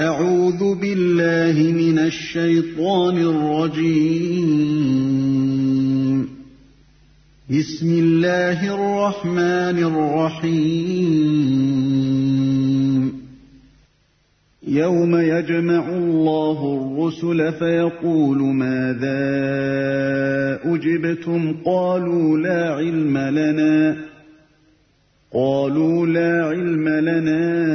أعوذ بالله من الشيطان الرجيم. بسم الله الرحمن الرحيم. يوم يجمع الله الرسل فيقول ماذا أجبتم؟ قالوا لا علم لنا. قالوا لا علم لنا.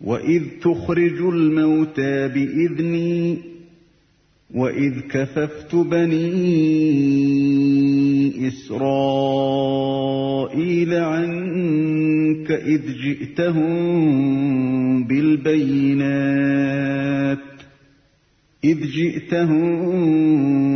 وإذ تخرج الموتى بإذني وإذ كففت بني إسرائيل عنك إذ جئتهم بالبينات إذ جئتهم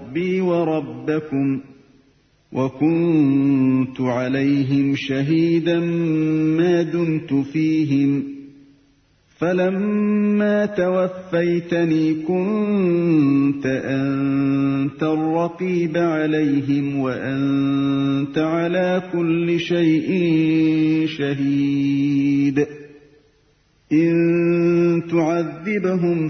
وربكم وكنت عليهم شهيدا ما دمت فيهم فلما توفيتني كنت أنت الرقيب عليهم وأنت على كل شيء شهيد إن تعذبهم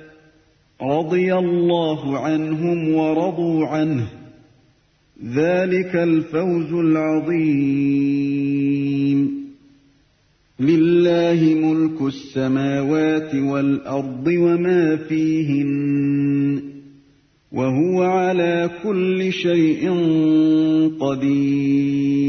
رضي الله عنهم ورضوا عنه. ذلك الفوز العظيم. لله ملك السماوات والأرض وما فيهن وهو على كل شيء قدير.